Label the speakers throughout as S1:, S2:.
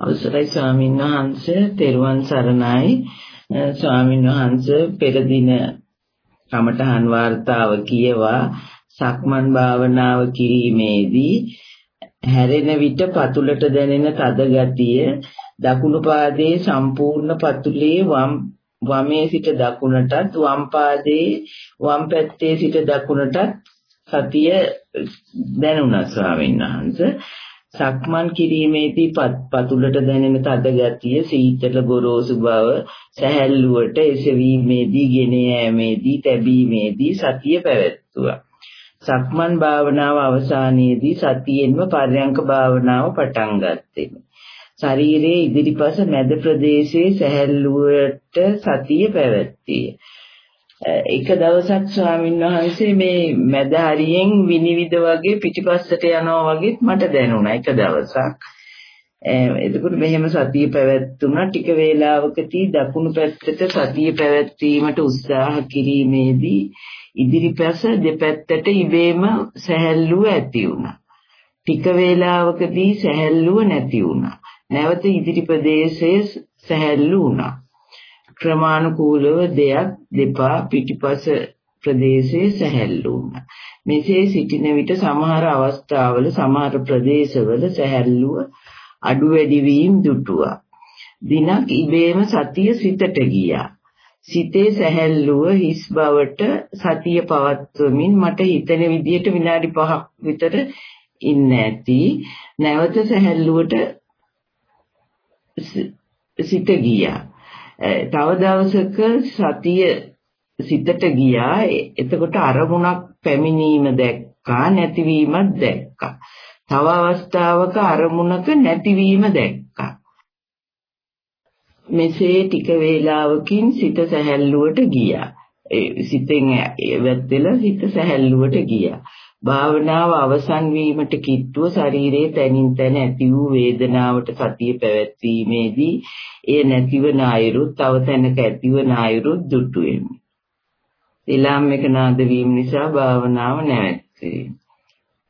S1: අවසරයි ස්වාමීන් වහන්ස. තෙරුවන් සරණයි. ස්වාමීන් වහන්ස පෙර දින කමඨහන් වார்த்தාව කියවා සක්මන් භාවනාව කිරීමේදී හැරෙන විට පතුලට දැනෙන තද ගතිය දකුණු පාදයේ සම්පූර්ණ පතුලේ වම් වමේ සිට දකුණටත් වම් පාදයේ වම් පැත්තේ සිට දකුණටත් සතිය දැනුණා ස්වාමීන් වහන්සේ. සක්මන් කිරීමේදී පතුලට දැනෙන තද ගතිය සීතල ගොරෝසු බව සැහැල්ලුවට එසවීමේදී ගෙන යෑමේදී තැබීමේදී සතිය පැවැත්තුවා සක්මන් භාවනාව අවසානයේදී සතියෙන්ම පර්යංක භාවනාව පටන් ගත්තෙමි ශරීරයේ ඉදිරිපස මැද ප්‍රදේශයේ සැහැල්ලුවට සතිය පැවැත්තිය. එක දවසක් ස්වාමීන් වහන්සේ මේ මැද හරියෙන් විනිවිද වගේ පිටිපස්සට යනවා වගේත් මට දැනුණා එක දවසක්. එතකොට මෙහෙම සතිය පැවැත්තුණා ටික වේලාවකදී දකුණු පැත්තට සතිය පැවැත්වීමට උත්සාහ කිරීමේදී ඉදිරිපස දෙපැත්තට ඉබේම සැහැල්ලුව ඇති වුණා. ටික වේලාවකදී සැහැල්ලුව නැති වුණා. නැවත ඉදිරි ප්‍රදේශයේ සැහැල්ලු වුණා. ක්‍රමානුකූලව දෙයක් දෙපා පිටිපස ප්‍රදේශයේ සැහැල්ලු වුණා. මෙසේ සිටින විට සමහර අවස්ථාවල සමහර ප්‍රදේශවල සැහැල්ලුව අඩු වැඩි වීම දුටුවා. දිනක් ඉබේම සතිය සිතට ගියා. සිතේ සැහැල්ලුව හිස් බවට සතිය පවත්වමින් මට හිතෙන විදිහට විනාඩි 5ක් විතර ඉන්න ඇති. නැවත සැහැල්ලුවට සිත ගියා. තව දවසක සතිය සිතට ගියා. එතකොට අරමුණක් පැමිණීම දැක්කා නැතිවීමක් දැක්කා. තව අවස්ථාවක අරමුණක නැතිවීම දැක්කා. මෙසේ ටික වේලාවකින් සිත සැහැල්ලුවට ගියා. සිතෙන් වැද්දලා සිත සැහැල්ලුවට ගියා. භාවනාව අවසන් වීමට කිට්ටුව ශරීරයේ තනින් තන ඇති වූ වේදනාවට සතිය පැවැත්වීමේදී එය නැතිවන අයුරුත් තව තැනක ඇතිවන අයුරුත් දුටු වෙමි. එලාම් එක නාද වීම නිසා භාවනාව නැවැත්වේ.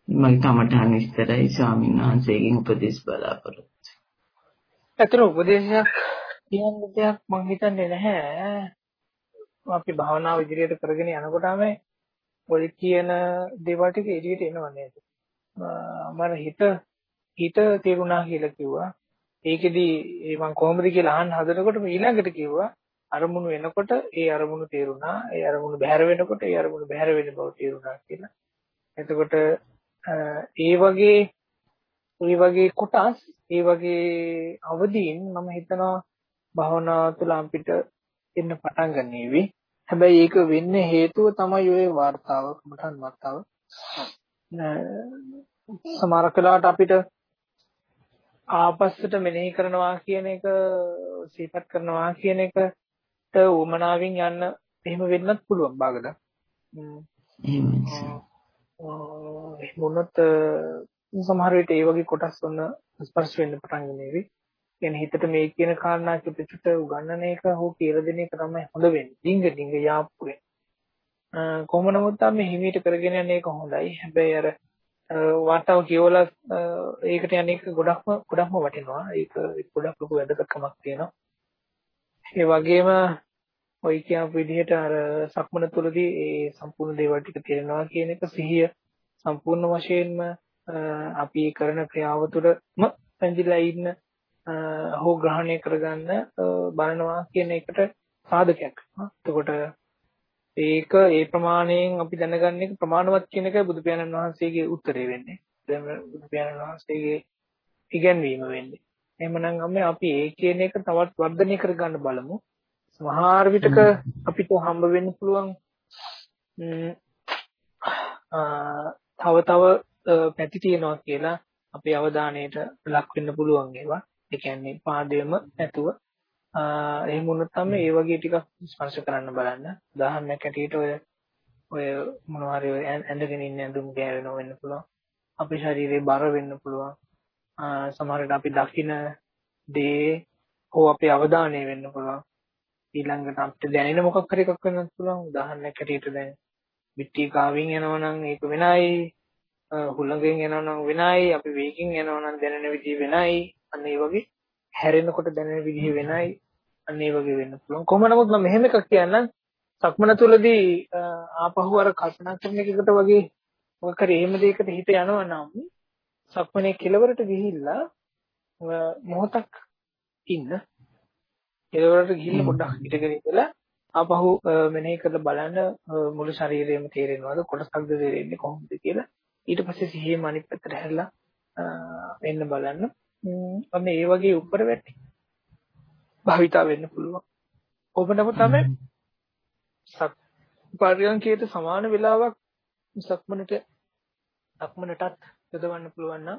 S1: මගේ කමඨාන් විස්තරයි ස්වාමීන් වහන්සේගෙන් උපදෙස් බලාපොරොත්තු.
S2: ඇතර උපදේශයක් කියන්න දෙයක් මම හිතන්නේ නැහැ. අපි භාවනාව ඉදිරියට කරගෙන යනකොටම ඔය කියන දේවල් ටික එළියට එනවා නේද? මම හිත හිත තේරුණා කියලා කිව්වා. ඒකෙදි මම කොහොමද කියලා අහන්න හදනකොට ඊළඟට කිව්වා අරමුණු එනකොට ඒ අරමුණු තේරුණා. ඒ අරමුණු බැහැර වෙනකොට ඒ අරමුණු බැහැර වෙන බව තේරුණා කියලා. එතකොට ඒ වගේ ඒ වගේ කොටස් ඒ වගේ අවදීන් මම හිතනවා භවනා තුළ අපිට එන්න පටන් ගන්නේවි. හැබැයි ඒක වෙන්න හේතුව තමයි ওই වார்த்தාව මටන් වார்த்தාව. සමහර කලාවට අපිට ආපස්සට මෙනෙහි කරනවා කියන එක සිහිපත් කරනවා කියන එකට උමනාවෙන් යන්න එහෙම වෙන්නත් පුළුවන් බාගද. එහෙමයි. මොනොත් සමහර විට ඒ වගේ කොටස් වුණ ස්පර්ශ වෙන්න පටන් ගන්නේවි. කියන්නේ හිතට මේ කියන කාරණා පිටුට උගන්නන එක හෝ කියලා දෙන එක තමයි හොඳ වෙන්නේ. ඩිංග ඩිංග යාප්පුවේ. කොහොම නමුත් අපි හිමීට කරගෙන යන එක හොඳයි. හැබැයි අර වාතාව කියවලා ඒකට යන එක ගොඩක්ම ගොඩක්ම වටිනවා. ඒක ගොඩක් ලොකු වැදගත්කමක් තියෙනවා. ඒ වගේම ඔය කියපු විදිහට අර සක්මන තුළදී ඒ සම්පූර්ණ දේවල් ටික තේරෙනවා කියන එක සිහිය සම්පූර්ණ වශයෙන්ම අපි කරන ක්‍රියාව තුළම පැඳිලා ඉන්න හෝ ග්‍රහණය කරගන්න බලනවා කියන එකට සාධකයක්. එතකොට ඒක ඒ ප්‍රමාණයෙන් අපි දැනගන්න එක ප්‍රමාණවත් කියන එකයි බුදු පියාණන් වහන්සේගේ උත්තරේ වෙන්නේ. දැන් බුදු පියාණන් වහන්සේගේ ඉගැන්වීම වෙන්නේ. එහෙමනම් අපි අපි ඒ කියන එක තවත් වර්ධනය කරගන්න බලමු. සමහර විටක අපිට හම්බ වෙන්න පුළුවන් තව තව පැති තියෙනවා කියලා අපේ අවධානයට ලක් වෙන්න පුළුවන් ඒවා. ඒ කියන්නේ පාදයේම නැතුව එහෙම වුණොත් තමයි ඒ වගේ ටිකක් ස්පර්ශ කරන්න බලන්න. උදාහරණයක් ඇටියට ඔය ඔය මොනවා හරි ඇඳගෙන ඉන්න ඇඳුම් ගෑවෙනව වෙන්න පුළුවන්. අපේ ශරීරේ බර වෙන්න පුළුවන්. සමහරවිට අපි දකින දේ හෝ අපේ අවධානය වෙන්න පුළුවන්. ඊළඟට අපිට දැනෙන මොකක් හරි එකක් වෙන්නත් පුළුවන්. උදාහරණයක් ඇටියට දැන් පිටි කාවින් යනවනම් ඒක වෙනයි. හුළඟෙන් යනවනම් වෙනයි. අපි වේගින් යනවනම් දැනෙන විදිහ වෙනයි. අන්න ඒ වගේ හැරෙනකොට දැනෙන විදිහ වෙනයි. අන්න ඒ වගේ වෙන්න පුළුවන්. කොහොම නමුත් මම මෙහෙම එකක් කියන්නම්. සක්මන තුළදී ආපහු අර කල්පනා කරන එකකට වගේ මොකක් හරි එහෙම දෙයකට හිත යනවා නම් සක්මනේ කෙලවරට ගිහිල්ලා මොහොතක් ඉන්න. කෙලවරට ගිහිල්ලා පොඩ්ඩක් හිටගෙන ඉඳලා ආපහු මෙනෙහි කරලා බලන්න මුළු ශරීරයම තේරෙනවද? කොටසක්ද තේරෙන්නේ කොහොමද කියලා. ඊට පස්සේ සිහියම අනිත් පැත්තට හැරලා එන්න බලන්න. අන්න ඒ වගේ උඩර වැටි. භාවිතා වෙන්න පුළුවන්. ඔබනම තමයි සක් පරියන්කයට සමාන වෙලාවක් සක්මනට සක්මනටත් යොදවන්න පුළුවන් නම්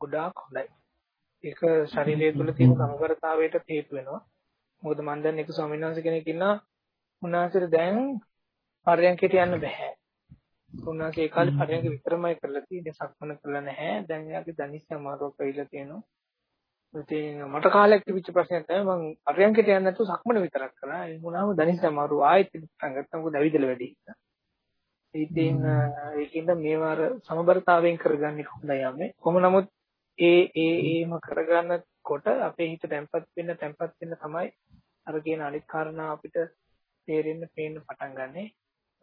S2: ගොඩාක් හොඳයි. ඒක ශරීරය තුළ තියෙන සමබරතාවයට හේතු වෙනවා. මොකද මම දැන් එක ස්වාමීන් වහන්සේ කෙනෙක් ඉන්නවා. උන්වහන්සේට දැන් පරයන්කයට යන්න බෑ. උන්වහන්සේ ඒ කාලේ පරයන්ක විතරමයි කරලා තියෙන්නේ සක්මන කරලා නැහැ. දැන් එයාගේ දනිස් අමාරුවක් වෙයිලා තියෙනවා. ඉතින් මට කාලයක් තිබිච්ච ප්‍රශ්නයක් තමයි මම පරයන්කයට යන්නේ නැතුව සක්මන විතරක් කරා. ඒ වුණාම දනිස් අමාරුව ආයෙත් පටන් ගත්තා. මොකද ඇවිදලා වැඩි. ඉතින් ඒකින්ද මේවාර සමබරතාවයෙන් කරගන්නේ හොඳයි යන්නේ. කොහොම නමුත් ඒ ඒ ඒම කරගන්නකොට අපේ හිත තැම්පත් වෙන්න තැම්පත් වෙන්න තමයි අර කියන අනිත් කාරණා අපිට තේරෙන්න පේන්න පටන් ගන්නෙ.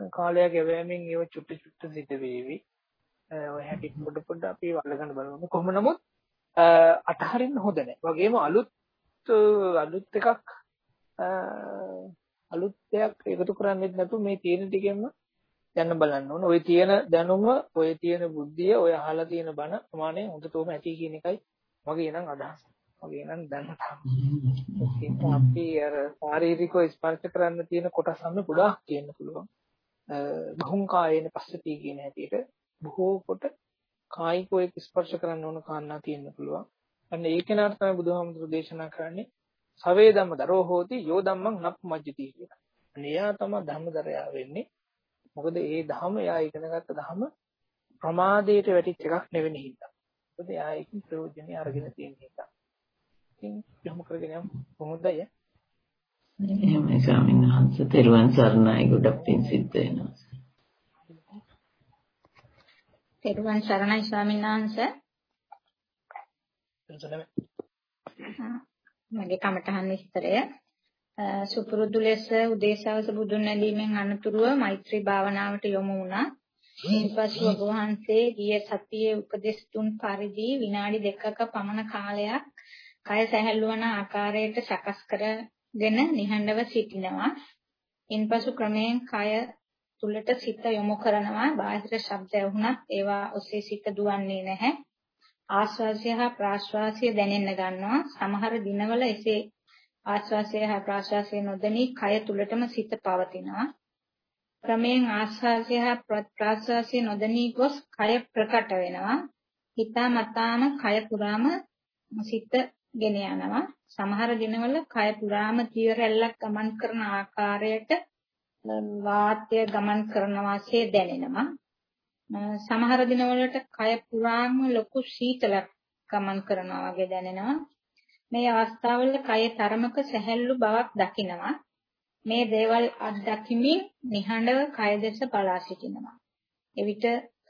S2: කාලයක් යැවීමෙන් ඒව චුට්ටු චුට්ටු සිද්ධ වේවි. ඔය හැටි පොඩ පොඩ අපි වලගන්න බලමු. කොහොම නමුත් අතහරින්න හොඳ නැහැ. වගේම අලුත් අලුත් එකක් අලුත් දෙයක් එකතු කරන්නේ නැතුව මේ තියෙන ටිකෙන්ම යන්න බලන්න ඕන. ඔය තියෙන දැනුම, ඔය තියෙන බුද්ධිය, ඔය අහලා තියෙන බණ ප්‍රමාණය හොඳටම ඇති කියන එකයි මගේ නම් අදහස. වගේ නම් දැන් අපි අර ශාරීරිකව ස්පර්ශ කරන්න තියෙන කොටස් නම් ගොඩාක් කියන්න පුළුවන්. බහුං කායේන පස්සති කියන හැටියට බොහෝ කොට කායිකව එක් ස්පර්ශ කරන්න ඕන කාරණා තියෙන්න පුළුවන්. අන්න ඒ කෙනාට තමයි බුදුහාමුදුරු දේශනා කරන්නේ සවේ ධම්ම දරෝ හෝති යෝ ධම්මං නප්පමජ්ජති කියලා. අනේ යා තමයි ධම්මදරයා වෙන්නේ. මොකද ඒ ධම එයා ඉගෙනගත්ත ධම ප්‍රමාදයට වැටිච්ච එකක් නෙවෙයි හින්දා. මොකද එයා ඒකේ ප්‍රයෝජනෙ අරගෙන තියෙන නිසා. ඉතින් යොමු කරගෙන යමු කොහොමදයි
S1: එහෙමයි ස්වාමීන් වහන්සේ තෙරුවන් සරණයි ගොඩක් පින් සිද්ධ වෙනවා.
S3: තෙරුවන් සරණයි ස්වාමීන් වහන්සේ. මගේ කමඨහන් විස්තරය. සුපුරුදු ලෙස උදේසවස බුදුන් නැදීමෙන් අනතුරුව මෛත්‍රී භාවනාවට යොමු වුණා. ඊපසු ඔබ වහන්සේ ගිය සතියේ උපදෙස් තුන් පරිදි විනාඩි දෙකක පමණ කාලයක් කය සැහැල්ලු වන ආකාරයට සකස් කරගෙන නිහඬව සිටිනවා. ඉන්පසු ක්‍රමයෙන් කය තුලට සිත යොමු කරනවා. බාහිර ශබ්ද ඇහුණත් ඒවා ඔස්සේ සිත දුවන්නේ නැහැ. ආශ්වාසය හා ප්‍රාශ්වාසය දැනෙන්න ගන්නවා. සමහර දිනවල එසේ ආශ්වාසය හා ප්‍රාශ්වාසය නොදැනී කය තුලටම සිත පවතිනවා. ක්‍රමයෙන් ආශ්වාසය හා ප්‍රාශ්වාසය නොදැනී ගොස් කය ප්‍රකට වෙනවා. හිතා මතාම කය පුරාම සිත ගෙන යනවා. සමහර දිනවල කය පුරාම දිය රැල්ලක් ගමන් කරන ආකාරයට වාතය ගමන් කරන වාසිය දැනෙනවා. සමහර දිනවලට කය පුරාම ලොකු සීතලක් ගමන් කරනවා වගේ දැනෙනවා. මේ අවස්ථාවල කය තරමක සැහැල්ලු බවක් දකිනවා. මේ දේවල් අත්දැකීමින් නිහඬව කය දෙස බලා සිටිනවා. එවිට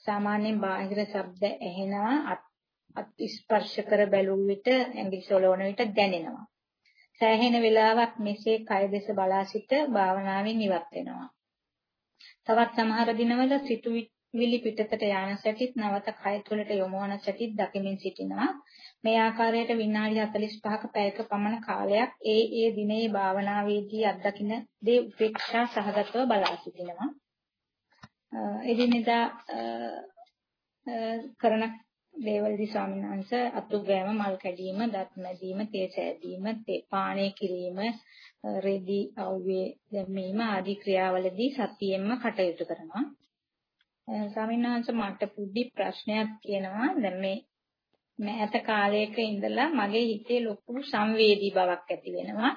S3: සාමාන්‍යයෙන් බාහිර ශබ්ද ඇහෙනවා අත් ස්පර්ශ කර බැලුව විට ඇඟිලි සොලවන විට දැනෙනවා. සෑහෙන වේලාවක් මෙසේ කය දෙස බලා සිට භාවනාවෙන් ඉවත් වෙනවා. තවත් සමහර දිනවල සිතුවිලි පිටතට යන සැටිත් නැවත කය තුළට යොමු වන සැටිත් දකිමින් සිටිනවා. මේ ආකාරයට විනාඩි 45ක පැයක පමණ කාලයක් ඒ ඒ දිනේ භාවනාවේදී අත්දකින දේ උපේක්ෂා සහගතව බලා සිටිනවා. එදිනෙදා කරන දේවල්දි ස්වාමීන් වහන්සේ අතුගෑම මල් කැඩීම දත් මැදීම තේ සෑදීම තේ පානය කිරීම රෙදි අවුවේ දැමීම ආදී ක්‍රියාවලදී සතියෙන්ම කටයුතු කරනවා. ස්වාමීන් වහන්සේ මට පුඩි ප්‍රශ්නයක් කියනවා දැන් මේ මෑත කාලයක ඉඳලා මගේ හිතේ ලොකු සංවේදී බවක් ඇති වෙනවා.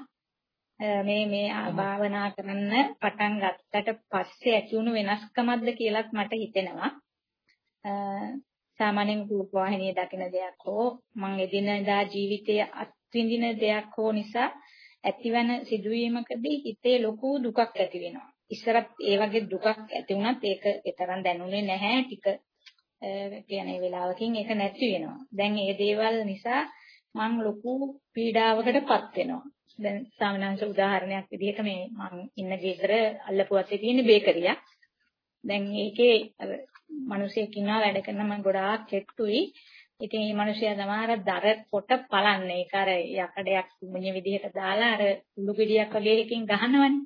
S3: මේ මේ භාවනා කරන්න පටන් ගත්තට පස්සේ ඇති වුණු වෙනස්කමක්ද කියලාත් මට හිතෙනවා. සාමාන්‍යයෙන් රූපවාහිනිය දකින දෙයක් හෝ මං එදිනදා ජීවිතයේ අත්විඳින දෙයක් හෝ නිසා ඇතිවන සිදුවීමකදී හිතේ ලොකු දුකක් ඇති වෙනවා. ඉස්සරත් ඒ වගේ දුකක් ඇති වුණත් ඒක තරම් දැනුනේ නැහැ ටික කියන්නේ වෙලාවකින් ඒක නැති වෙනවා. දැන් මේ දේවල් නිසා මං ලොකු පීඩාවකටපත් වෙනවා. දැන් සාමාන්‍යංශ උදාහරණයක් විදිහට මේ මං ඉන්න ගෙදර අල්ලපුවත්තේ තියෙන බේකරියක්. දැන් ඒකේ අර මිනිහෙක් ඉන්නවා වැඩ කරන මම ගොඩාක් කෙට්ටුයි. ඉතින් මේ මිනිහයා තමයි අර දර පොට පලන්නේ. ඒක අර යකඩයක් මුඤ්ඤ විදිහට දාලා අර උළු ගෙඩියක් වගේ එකකින් ගහනවනේ.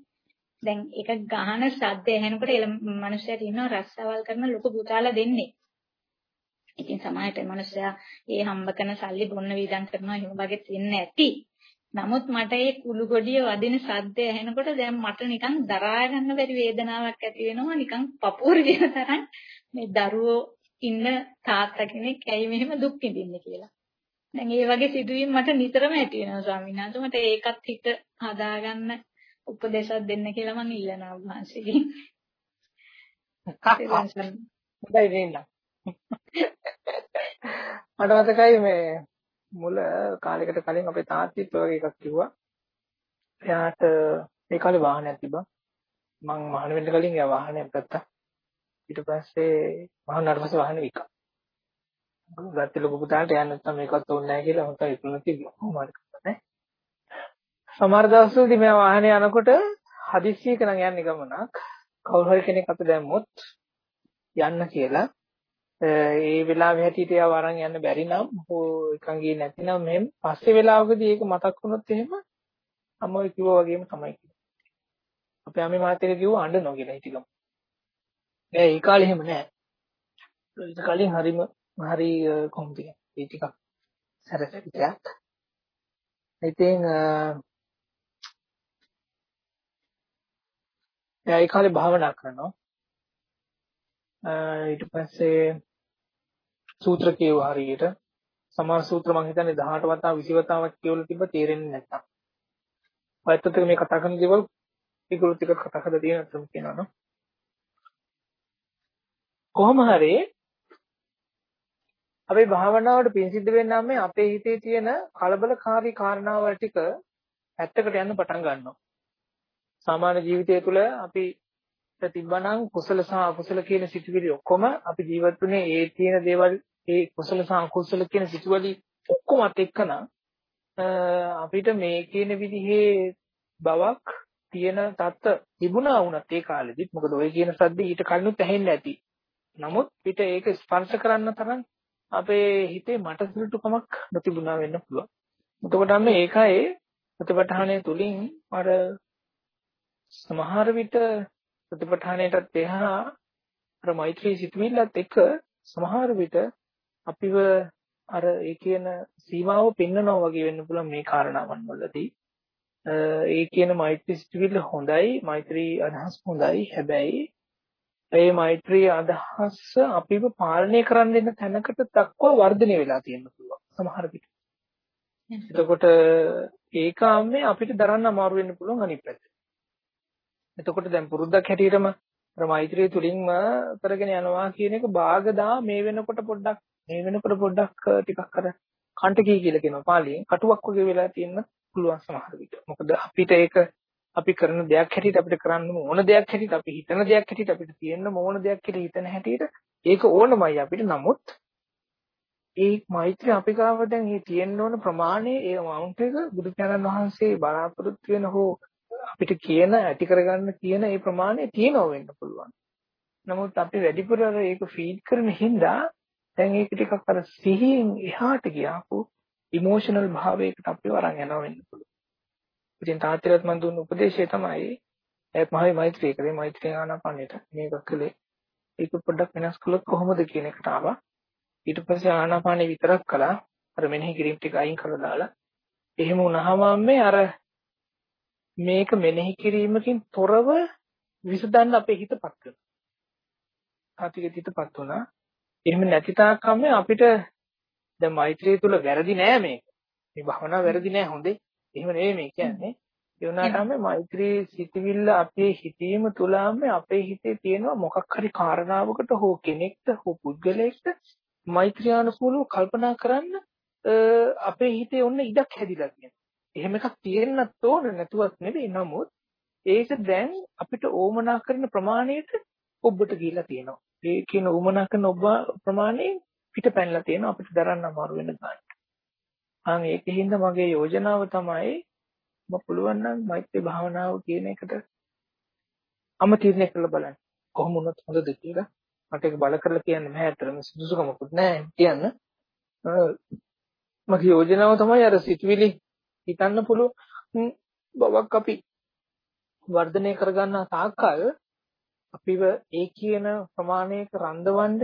S3: දැන් ඒක ගහන ශබ්දය ඇහෙනකොට ඒ මිනිහයාට ඉන්නවා රස්සාවල් කරන ලොකු පුතාලා දෙන්නේ. ඉතින් සමාජයට මිනිස්සයා ඒ හම්බ කරන සල්ලි බොන්න වීදම් කරනවා එහෙම වගේ වෙන්නේ නැති. නමුත් මට ඒ කුළු ගොඩිය වදින සද්දය ඇහෙනකොට දැන් මට නිකන් දරා ගන්න බැරි වේදනාවක් ඇති වෙනවා නිකන් පපුවර වෙන තරම් මේ දරුවෝ ඉන්න තාත්තා කෙනෙක් ඇයි මෙහෙම දුක් විඳින්නේ කියලා. දැන් ඒ වගේ සිදුවීම් මට නිතරම ඇති වෙනවා ස්වාමීන් වහන්සේ. මට ඒකත් හිත හදාගන්න උපදේශයක් දෙන්න කියලා මම ඉල්ලනවා වහන්සේගෙන්.
S2: හොඳයි නේද? මට මතකයි මේ මුල කාලයකට කලින් අපේ තාත්තිත් වගේ එකක් කිව්වා. එයාට ඒ කාලේ වාහනයක් තිබ්බා. මං මහාන වෙන්න කලින් එයා වාහනයක් ගත්තා. ඊට පස්සේ මහාන නඩපස්සේ වාහනේ විකා. ගත්තේ ලොකු පුතාට යන්න නැත්නම් මේකත් ඕනේ නැහැ කියලා මම ඉක්මනට කිව්වා. කොහොම හරි කරන්නේ. සමහර දවස්වලදී මම වාහනේ යනකොට හදිස්සියක නම් යන්නේ ගමනක් කවුරු හරි කෙනෙක් අත දැම්මොත් යන්න කියලා ඒ වෙලාවෙ හැටියට ඒව අරන් යන්න බැරි නම් හෝ එකන් ගියේ නැතිනම් මෙහෙම පස්සේ වෙලාවකදී ඒක මතක් වුණොත් එහෙම අම්මෝ කිව්වා වගේම තමයි කිව්වේ. අපේ අම්මේ මාතේක කිව්වා අඬනවා කියලා හිටිගමු. නෑ ඒ කාලේ එහෙම නෑ. ඒ කාලේ හරිම හරි කොහොමද ඒ ටිකක් සැරසෙවිතයක්. ඉතින් ඒ කාලේ භාවනා කරනවා. ඊට පස්සේ සූත්‍ර කියව හරියට සමාන සූත්‍ර මම හිතන්නේ 18 වතාව 20 වතාවක් කියවලා තිබ්බ තේරෙන්නේ නැත්තම්. ඔයත් එක්ක මේ කතා කරන දේවල් ඒගොල්ලෝ ටික කතා කරලා තියෙන අතම කියනවා නෝ. කොහොම හරි අපේ භාවනාවට පින් සිද්ධ වෙන්නාම මේ අපේ හිතේ තියෙන කලබලකාරී කාරණාවල් ටික ඇත්තකට යන්න පටන් ගන්නවා. සාමාන්‍ය ජීවිතය තුළ අපි තිබ්බනම් කුසල සහ අකුසල කියන සිතුවිලි ඔක්කොම අපි ජීවත් වුණේ ඒ තියෙන දේවල් ඒ කුසල සහ අකුසල කියන සිතුවිලි ඔක්කොමත් එක්කනම් අපිට මේ කියන විදිහේ බවක් තියෙන தත්ත තිබුණා වුණත් ඒ කාලෙදිත් මොකද ඔය කියන සද්ද ඊට කලිනුත් ඇහෙන්නේ නැති. නමුත් පිට ඒක ස්පර්ශ කරන්න තරම් අපේ හිතේ මටසිරුටුකමක් නොතිබුණා වෙන්න පුළුවන්. එතකොට අපි ඒකයි ප්‍රතිපඨානය තුලින් අර සමහර විට ප්‍රතිපඨානයටත් එහා අර මෛත්‍රී සිතුවිල්ලත් එක්ක සමහර විට අපිව අර ඒ කියන සීමාව පෙන්වනවා වගේ වෙන්න පුළුවන් මේ කාරණාවන් වලදී. ඒ කියන මෛත්‍රී සිතුවිල්ල හොඳයි, මෛත්‍රී අදහස් හොඳයි. හැබැයි ඒ මෛත්‍රී අදහස් අපිව පාලනය කරන්න දෙන තැනකට දක්වා වර්ධනය වෙලා තියෙන්න පුළුවන් සමහර විට. එතකොට ඒකාම්මේ අපිට දරන්න අමාරු වෙන්න පුළුවන් අනිත් පැත්තට. එතකොට දැන් පුරුද්දක් හැටියටම අර මෛත්‍රිය තුලින්ම කරගෙන යනවා කියන එක භාගදා මේ වෙනකොට පොඩ්ඩක් මේ වෙනකොට පොඩ්ඩක් ටිකක් අර කන්ටකී කියලා කියනවා පාලියෙන් කටුවක් වගේ වෙලා තියෙන්න පුළුවන් සමහර විට. මොකද අපිට ඒක අපි කරන දෙයක් හැටියට අපිට කරන්න ඕන දෙයක් හැටියට අපි හිතන දෙයක් හැටියට අපිට තියෙන්න ඕන දෙයක් කියලා හිතන හැටියට ඒක ඕනමයි අපිට නමුත් ඒ මෛත්‍රිය අපි ගාව දැන් මේ තියෙන්න ඕන ප්‍රමාණය ඒ amount එක බුදු පියාණන් වහන්සේ බලාපොරොත්තු වෙන හෝ අපිට කියන ඇති කරගන්න කියන ඒ ප්‍රමාණය තියෙනව වෙන්න පුළුවන්. නමුත් අපි වැඩිපුර ඒක ෆීඩ් කරන හින්දා දැන් ඒක ටිකක් අර සිහියෙන් එහාට ගියාපු ඉමෝෂනල් භාවයකට අපිව අරන් යනවා වෙන්න පුළුවන්. ඉතින් තාත්තිරත් මන් දුන්න උපදේශය තමයි ඒත් මහයි මෛත්‍රී කරේ මෛත්‍රී ආනාපානෙට මේක කළේ. ඒක පොඩ්ඩක් වෙනස් කළොත් කොහොමද කියන එකට ආවා. ඊට පස්සේ ආනාපානෙ විතරක් කළා. අර මෙනෙහි කිරීම ටික අයින් කරලා දාලා. එහෙම වුණාම මේ අර මේක මෙනෙහි කිරීමකින් තොරව විසඳන්න අපේ හිතපත් කරනවා. ආතික හිතපත් වුණා. එහෙම නැති තාක්කම අපිට දැන් මෛත්‍රිය තුල වැරදි නෑ මේක. මේ භවනා වැරදි නෑ හොඳේ. එහෙම නෙවෙයි මේ කියන්නේ. ඒ වුණාටම මෛත්‍රී සිතවිල්ල අපේ හිතීම තුලම අපේ හිතේ තියෙනවා මොකක් හරි කාරණාවකට හෝ කෙනෙක්ට හෝ පුද්ගලයෙක්ට මෛත්‍රියානුකූලව කල්පනා කරන්න අපේ හිතේ ඔන්න ඉඩක් හැදිලා තියෙනවා. එහෙම එකක් තියෙන්නත් ඕන නැතුවත් නෙවෙයි නමුත් ඒක දැන් අපිට ඕමනා කරන ප්‍රමාණයට ඔබට ගිහිලා තියෙනවා. ඒ කියන ඕමනා කරන ඔබ ප්‍රමාණය පිට පැනලා තියෙනවා අපිට දරන්න අමාරු වෙන ගන්න. අන් ඒකින්ද මගේ යෝජනාව තමයි මම පුළුවන් නම් මෛත්‍රී භාවනාව කියන එකට අම තීරණය කරලා බලන්න. කොහොම වුණත් හොඳද කියලා. මට ඒක බල කරලා කියන්න බෑ. අතරම සුදුසුකමකුත් නෑ කියන්න. මගේ යෝජනාව තමයි අර සිතුවිලි හිතන්න පුළුවන් බවක් අපි වර්ධනය කරගන්න තාක්කල් අපිව ඒ කියන ප්‍රමාණයක රඳවන්න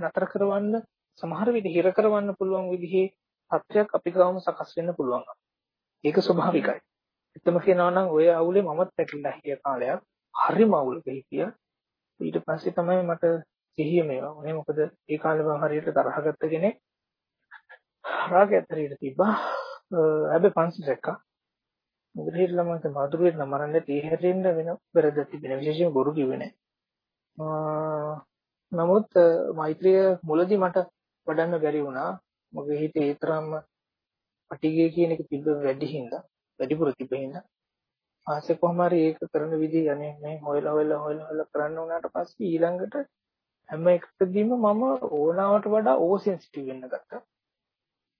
S2: නතර කරවන්න සමහර විට හිර කරවන්න පුළුවන් විදිහේ තත්ත්වයක් අපි ගාවම සකස් වෙන්න පුළුවන්. ඒක ස්වභාවිකයි. එතම කියනවා නම් ඔය අවුලේ මමත් පැටලලා හිටිය කාලයක් හරිම අවුලක හිටියා. ඊට පස්සේ තමයි මට සිහිය මේවා. මොනේ මොකද ඒ කාලේ මම හරියට තරහගත්ත කෙනෙක්. රාගයත් හරියට තිබ්බා. හැබැයි පන්සල් දැක්කා. මොකද හිටලා මම මාතුරුවේ නමරන්නේ තේ හැරෙන්න වෙන වැරද්දක් තිබෙන විශේෂයෙන් බොරු කිව්වේ නැහැ. නමුත් මෛත්‍රිය මුලදී මට වඩන්න බැරි වුණා. මගේ හිතේ ඒ තරම්ම පටිගය කියන එක තිබ්බ වැඩි හින්දා වැඩිපුර තිබ්බ හින්දා ආසේ කොහොම හරි ඒක කරන විදිහ යන්නේ මේ හොයලා හොයලා හොයලා හොයලා කරන්න උනාට පස්සේ ඊළඟට හැම එකකදීම මම ඕනාවට වඩා ඕ සෙන්සිටිව් වෙන්න ගත්තා.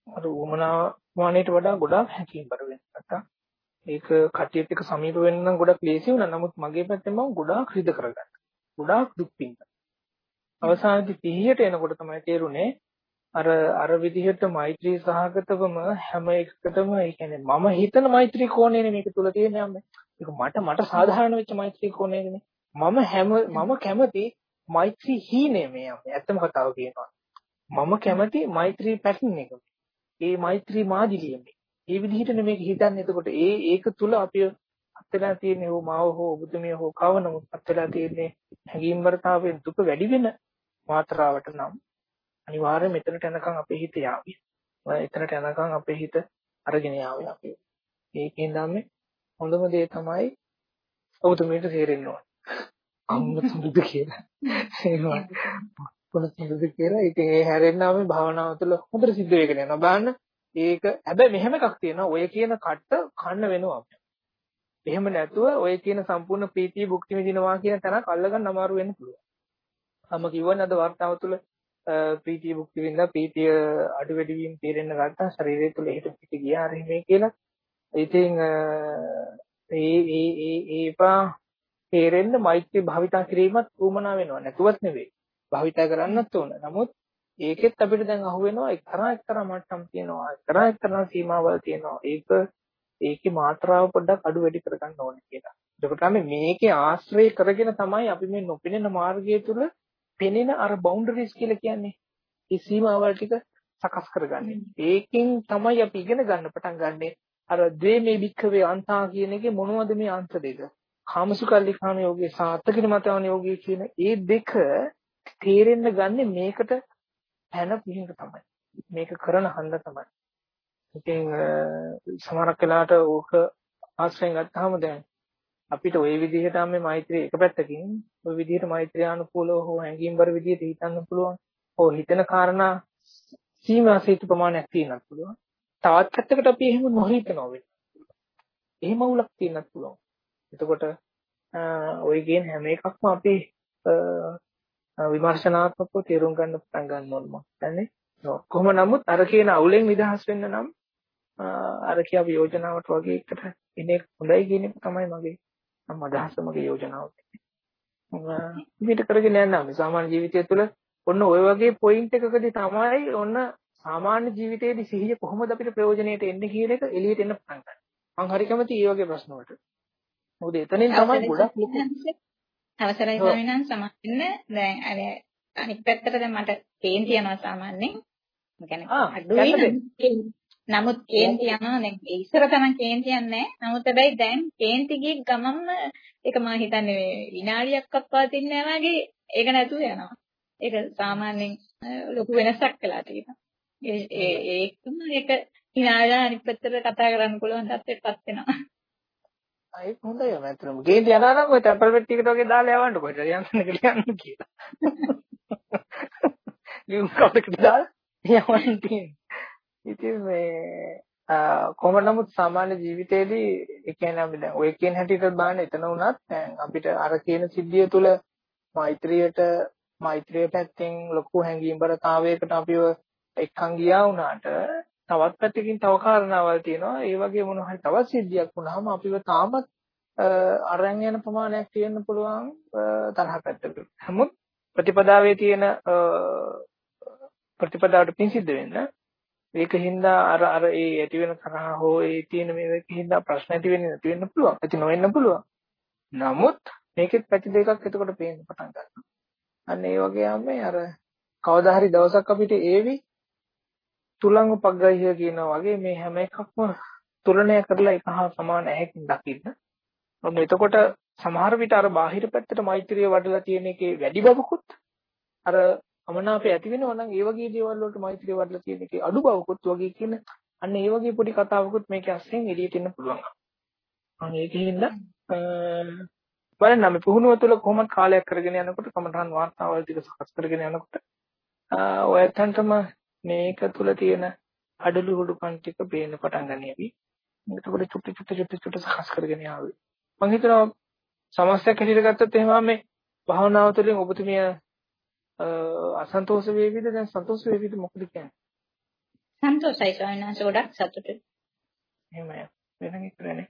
S2: අර උමනා මානෙට වඩා ගොඩාක් හැකියිබර වෙන්න ගත්තා. ඒක කටියට එක සමීප වෙන්න නම් ගොඩක් ලේසි වුණා. නමුත් මගේ පැත්තෙන් මම ගොඩාක් රිද කරගත්තා. ගොඩාක් දුක් විඳා. අවසානයේදී 30ට එනකොට තමයි තේරුනේ අර අර විදිහට මෛත්‍රී සහගතවම හැම එකකටම ඒ කියන්නේ මම හිතන මෛත්‍රී කෝණයනේ මේක තුල තියෙන්නේ අම්මේ. ඒක මට මට සාධාරණ වෙච්ච මෛත්‍රී කෝණයනේ. මම හැම මම කැමති මෛත්‍රී හීනේ මේ අම්මේ. ඇත්තම කතාව කියනවා. මම කැමති මෛත්‍රී පැටර්න් එක. ඒ මෛත්‍රී මාදිලියනේ. ඒ විදිහටනේ මේක හිතන්නේ. එතකොට ඒ ඒක තුල අපි අත්දලා තියෙන්නේ හෝ මාව හෝ ඔබතුමිය හෝ කවනමුත් අත්දලා තියෙන්නේ හැඟීම්වරතාවයෙන් දුක වැඩි වෙන මාත්‍රාවට නම් අනිවාර්යයෙන් මෙතනට යනකම් අපේ හිත යාවි. එතනට යනකම් අපේ හිත අරගෙන යාවි අපි. ඒකෙන් තමයි හොඳම දේ තමයි ඔබතුමීට තේරෙන්න ඕන. අම්ම සුදුද කියලා. ඒනවා. කොහොමද සුදුද කියලා ඉතින් ඒ හැරෙන්නාම භාවනාව තුළ හොඳට සිද්ධ වෙගෙන යනවා. බලන්න ඒක හැබැයි මෙහෙම එකක් තියෙනවා. ඔය කියන කට්ට කන්න වෙනවා. එහෙම නැතුව ඔය කියන සම්පූර්ණ ප්‍රීතිය භුක්ති විඳිනවා කියන තැනක් අල්ලගන්න අමාරු වෙන්න පුළුවන්. අම කිව්වනේ අද වර්තාව තුළ ප්‍රීතිය භුක්ති විඳලා ප්‍රීතිය අඩු වැඩි වීම තේරෙන්න ගත්තා ශරීරය තුළ හිත පිට ගියා හරි මේ කියලා. ඉතින් ඒ ඒ ඒ ඒපා තේරෙන්න මෛත්‍රී භාවිතා කිරීමත් උමනා වෙනවා නැතුවත් නෙවෙයි. භාවිතා කරන්නත් ඕන. නමුත් ඒකෙත් අපිට දැන් අහු වෙනවා එක්තරා එක්තරා මට්ටම් තියෙනවා. එක්තරා එක්තරා සීමාවල් තියෙනවා. ඒක ඒකේ මාත්‍රාව පොඩ්ඩක් අඩු වැඩි කරගන්න ඕනේ කියලා. එතකොට අපි මේකේ ආශ්‍රය කරගෙන තමයි අපි මේ නොපෙනෙන මාර්ගය තුල පෙනෙන අර බවුන්ඩරිස් කියලා කියන්නේ ඒ සීමාවල් ටික සකස් කරගන්නේ. ඒකෙන් තමයි අපි ඉගෙන ගන්න පටන් ගන්නෙ. අර ද්වේමේ භික්ඛවේ අන්තා කියන එකේ මොනවද මේ අන්ත දෙක? කාමසුකල්ලිකාණ යෝගී සාත්තකින මතවන යෝගී කියන ඒ දෙක තේරෙන්න ගන්නෙ මේකට පැන පිහින්ක තමයි. මේක කරන හන්ද තමයි. ඉතින් සමහරක් වෙලාවට ඕක ආශ්‍රයෙන් ගත්තාම දැන් අපිට ওই විදිහට මේ මෛත්‍රිය එක පැත්තකින් ওই විදිහට මෛත්‍රිය අනුකූලව හෝ හැඟීම්බර විදිහට හිතන්න පුළුවන්. හෝ හිතන කාරණා සීමා සහිත ප්‍රමාණයක් තියෙනත් පුළුවන්. තවත් පැත්තකට අපි එහෙම නොහිතනවා වෙන්න. එහෙම උලක් තියෙනත් පුළුවන්. එතකොට ඔය කියන හැම එකක්ම අපි විමර්ශනාත්මකව තේරුම් ගන්න පටන් ගන්න ඕන මම හිතන්නේ. කොහොම නමුත් අර කියන අවුලෙන් නිදහස් වෙන්න නම් අර කියාව යෝජනාවට වගේ එකට එන එක හොඳයි කියන එක තමයි මගේ මම අදහස මගේ යෝජනාව. මේක කරගෙන යනවා සාමාන්‍ය ජීවිතය තුළ ඔන්න ඔය වගේ පොයින්ට් එකකදී තමයි ඔන්න සාමාන්‍ය ජීවිතයේදී සිහිය කොහොමද අපිට ප්‍රයෝජනෙට එන්නේ කියන එක එළියට එන්න පටන් ගන්න. මම හරි කැමතියි මේ වගේ ප්‍රශ්න වලට. මොකද එතනින් තමයි ගොඩක් ලොකු
S3: අවසරයි ස්වාමීන් වහන්සේ සමහරින්න දැන් අර අනිත් පැත්තට දැන් මට කේන්ති යනවා සාමාන්‍යයෙන්. ඒ කියන්නේ අඩුයි නමුත් කේන්ති යනවා දැන් ඉස්සර තරම් කේන්ති යන්නේ නමුත් හැබැයි දැන් කේන්ති ගිය ගමන්ම ඒක මම හිතන්නේ විනාඩියක්වත් පවතින්නේ නැහැ වගේ ඒක නැතුව යනවා. ඒක සාමාන්‍යයෙන් ලොකු වෙනසක් වෙලා තියෙනවා. ඒ ඒකම ඒක හිනාලා අනිත් පැත්තට කතා කරන්න පුළුවන් තත්ත්වයටපත් වෙනවා.
S2: ඒක හොඳයි මම කේන්ති යනවා නම් ඔය ටැපල් පෙට්ටි එකට වගේ දාලා යවන්න කොහෙද යන්න කියලා යන්න කියලා. ලියුම් කවුරකට දාලා යවන්න තියෙනවා. ඉතින් මේ කොහොම නමුත් සාමාන්‍ය ජීවිතේදී ඒ කියන්නේ අපි දැන් ඔය කියන හැටියට බලන්න එතන වුණත් දැන් අපිට අර කියන සිද්ධිය තුළ මෛත්‍රියට මෛත්‍රිය පැත්තෙන් ලොකු හැඟීම්බරතාවයකට අපිව එක්කන් ගියා වුණාට තවත් පැත්තකින් තව කාරණාවල් තියෙනවා. ඒ වගේ මොන හරි තවත් සිද්ධියක් වුණාම අපිව තාමත් අරන් යන ප්‍රමාණයක් තියෙන්න පුළුවන් තරහ පැත්තකට. නමුත් ප්‍රතිපදාවේ තියෙන ප්‍රතිපදාවට පින් සිද්ධ වෙන්න ඒකින්ද අර අර ඒ ඇති වෙන තරහ හෝ ඒ තියෙන මේකකින්ද ප්‍රශ්න ඇති වෙන්නේ නැති වෙන්න පුළුවන්. ඇති නොවෙන්න පුළුවන්. නමුත් මේකෙත් පැති දෙකක් එතකොට පේන්න පටන් ගන්නවා. අන්න ඒ වගේම අර කවදා හරි දවසක් අපිට ඒවි තුලංග පග්ගහිය කියනවා වගේ මේ හැම එකක්ම තුලනය කරලා එක හා සමාන ඇහැකින් දකින්න. මොකද එතකොට සමහර විට අර බාහිර පැත්තට මෛත්‍රිය වඩලා තියෙන එකේ වැඩි බවකුත් අර අමනාපය ඇති වෙනවා නම් ඒ වගේ දේවල් වලට මෛත්‍රිය වඩලා තියෙන එකේ අඩු බවකුත් වගේ කියන අන්න ඒ වගේ පොඩි කතාවකුත් මේක අස්සෙන් එළියට එන්න පුළුවන්. අන්න ඒකෙන්ද බලන්න අපි පුහුණුව තුළ කොහොමද කාලයක් කරගෙන යනකොට කමඨාන් වාර්තාවල් ටික සකස් කරගෙන යනකොට ඔයයන්ටම මේක තුළ තියෙන අඩලු හුඩුකම් ටික පේන්න පටන් ගන්නේවි. එතකොට චුට්ටි චුට්ටි චුට්ටි චුට්ටි සකස් කරගෙන යාවි. මම හිතනවා සමස්තයක් හැටියට ගත්තොත් එහෙම මේ භාවනාව තුළින් ඔබතුමිය අසන්තෝෂ වේවිද දැන් සන්තෝෂ වේවිද මොකද කියන්නේ?
S3: සන්තෝෂයි ස්වාමීන් වහන්සේ ගොඩක් සතුටුයි.
S2: එහෙමයි. වෙන කිතරනේ.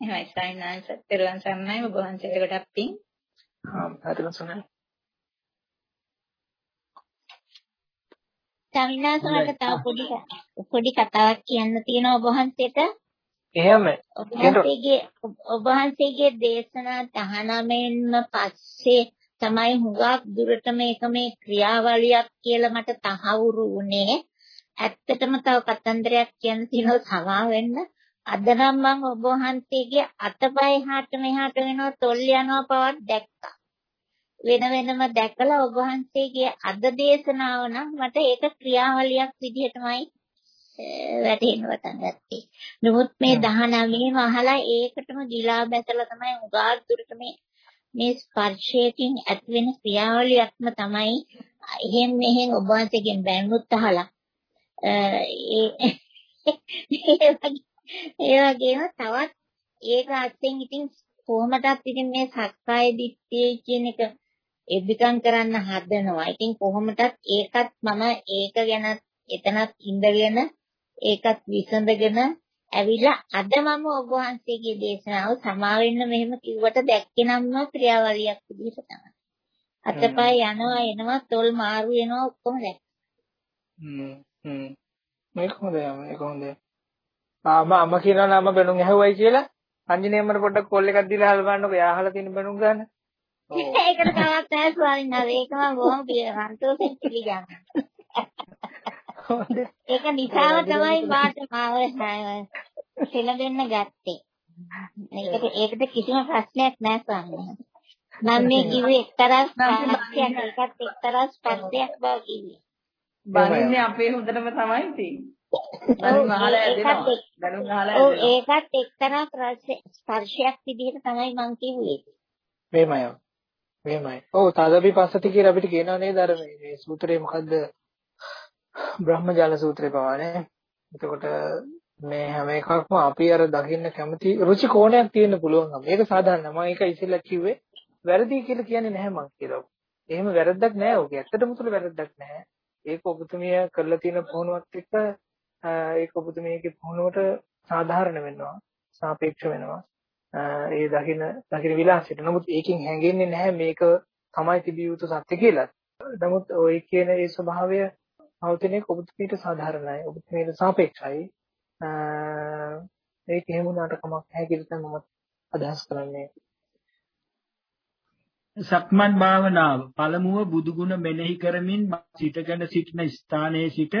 S3: එහෙමයි ස්වාමීන් වහන්සේ. පෙරවන් සම්මයි ඔබ වහන්සේට ගොඩක් පිං.
S2: ආ, හරියට සුණයි.
S4: ස්වාමීන් තව පොඩි පොඩි කතාවක් කියන්න තියෙනවා ඔබ වහන්සේට.
S2: එහෙමයි.
S4: ඔබ වහන්සේගේ ඔබ වහන්සේගේ දේශනා 19න්ම පස්සේ තමයි හුඟක් දුරට මේක මේ ක්‍රියාවලියක් කියලා මට තහවුරු වුණේ. ඇත්තටම තව කතන්දරයක් කියන්න තියෙනවා සමා වෙන්න. අද නම් මම ඔබ වහන්සේගේ අතපය එහාට මෙහාට වෙනවා තොල් යනවා පවත් දැක්කා. වෙන වෙනම දැකලා ඔබ වහන්සේගේ අද දේශනාව නම් මට ඒක ක්‍රියාවලියක් විදිහටමයි වැටෙන්න පටන් ගත්තේ. නමුත් මේ 19ම අහලා ඒකටම ගිලා බැසලා තමයි උගාක් දුරට මේ මේ ස්පර්ශයෙන් ඇතිවෙන ක්‍රියාවලියක්ම තමයි එහෙන් මෙහෙන් ඔබ වහන්සේගෙන් බැනුත් අහලා ඒ ඒ වගේම තවත් ඒක අත්යෙන් ඉතින් කොහොමදත් ඉතින් මේ සක්කාය දිට්ඨිය කියන එක එදිකම් කරන්න හදනවා. ඉතින් කොහොමදත් ඒකත් මම ඒක ගැන එතනත් ඉඳගෙන ඒකත් විසඳගෙන ඇවිල්ලා අද මම ඔබ වහන්සේගේ දේශනාව සමාවෙන්න මෙහෙම කිව්වට දැක්කේ නම්ම ක්‍රියාවලියක් විදිහට තමයි. අතපය යනවා එනවා තොල් මාරු වෙනවා ඔක්කොම දැක්ක.
S2: හ්ම් හ්ම් මේක හොඳයි මේක හොඳයි. ආම අම්ම කියනවා නම් අම්ම බැනුම් ඇහුවයි කියලා අංජනේයම්මට පොඩ්ඩක් කෝල් එකක් දීලා අහලා බලන්නකෝ එයා අහලා තියෙන බැනුම් ගන්න.
S4: ඒකට තවත් නැහැ ස්වාමීන් වහන්සේ. ඒක මම බොහොම සන්තෝෂෙන් පිළිගන්නවා. ඒක නිසාම තමයි මාත් මාව සෙලවෙන්න ගත්තේ. ඒකට ඒකට කිසිම ප්‍රශ්නයක් නැහැ ස්වාමීන්. මම මේ කිව්වේ එක්තරා ස්පර්ශයක් ඒකත් එක්තරා ස්පර්ශයක් බව කිව්වේ.
S1: බනින්නේ අපේ හොඳටම තමයි තියෙන්නේ.
S4: ඒකත් එක්තරා ස්පර්ශයක් විදිහට තමයි මම කිව්වේ.
S2: මේමය. මේමයි. ඔව් තදපි පස්සති කියලා අපිට කියනවා නේද අර මේ සූත්‍රයේ මොකද්ද? බ්‍රහ්මජාල සූත්‍රේ පවානේ. එතකොට මේ හැම එකක්ම අපි අර දකින්න කැමති රුචි කෝණයක් තියෙන්න පුළුවන්. මේක සාධාරණයි. මම ඒක ඉස්සෙල්ලා කිව්වේ වැරදි කියලා කියන්නේ නැහැ මං කියලා. එහෙම වැරද්දක් නැහැ ඔක. ඇත්තටම තුල වැරද්දක් නැහැ. ඒක ඔබතුමිය කරලා තියෙන පුහුණුවත් එක්ක ඒක ඔබතුමියගේ පුහුණුවට සාධාරණ වෙනවා. සාපේක්ෂ වෙනවා. ඒ දකින දකින විලාසයට. නමුත් ඒකෙන් හැංගෙන්නේ නැහැ මේක තමයි තිබිය යුතු සත්‍ය කියලා. නමුත් ওই කියන ඒ ස්වභාවය පවතින එක ඔබතුමීට සාධාරණයි. ඔබතුමීට සාපේක්ෂයි. ඒක එහෙම වුණාට කමක් නැහැ කියලා තමයි මම අදහස් කරන්නේ.
S5: සක්මන් භාවනාව පළමුව බුදුගුණ මෙනෙහි කරමින් සිටගෙන සිටින ස්ථානයේ සිට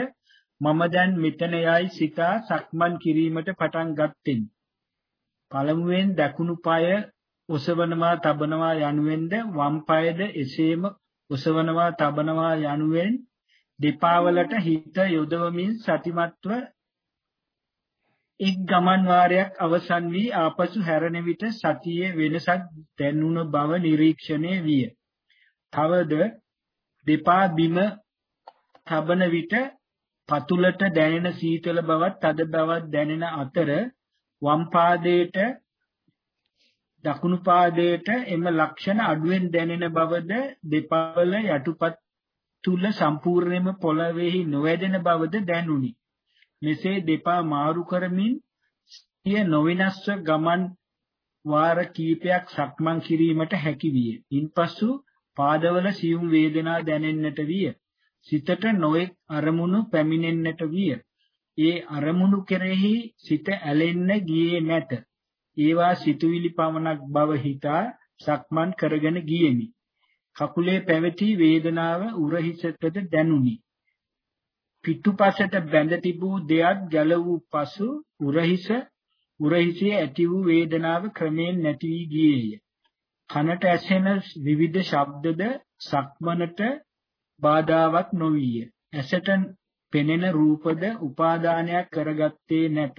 S5: මම දැන් මෙතන යයි සිතා සක්මන් කිරීමට පටන් ගත්තෙමි. පළමුවෙන් දකුණු පාය ඔසවනවා තබනවා යනුවෙන්ද වම් පායද එසේම ඔසවනවා තබනවා යනුවෙන් දෙපා වලට හිත යොදවමින් සතිමත්ව එක් ගමන් වාරයක් අවසන් වී ආපසු හැරෙන විට සතියේ වෙනසක් දැනුණ බව නිරීක්ෂණය විය. තවද දෙපා බිම තබන විට පතුලට දැනෙන සීතල බවත් තද බවක් දැනෙන අතර වම් පාදයට දකුණු පාදයට එම ලක්ෂණ අඩුවෙන් දැනෙන බවද දෙපා වල යටුපත් තුල සම්පූර්ණයෙන්ම පොළවේහි නොවැදෙන බවද දැනුනි. මෙසේ දෙපා මාරු කරමින් සිය නොවිනස්ව ගමන් වාර කීපයක් සක්මන් කිරීමට හැකි විය. ඉන්පසු පාදවල සියුම් වේදනා දැනෙන්නට විය. සිතට නොඑක් අරමුණු පැමිණෙන්නට විය. ඒ අරමුණු කෙරෙහි සිත ඇලෙන්න ගියේ නැත. ඒවා සිතුවිලි පමණක් බව හිතා සක්මන් කරගෙන ගියෙමි. කකුලේ පැවති වේදනාව උරහිසටද දැනුනි. පිටුපසට බැඳ තිබූ දෙයක් ගැල වූ පසු උරහිස උරහිසේ ඇති වූ වේදනාව ක්‍රමයෙන් නැති වී ගියේය. කනට ඇසෙන විවිධ ශබ්දද සක්මනට බාධාවක් නොවිය. ඇසට පෙනෙන රූපද උපාදානයක් කරගත්තේ නැත.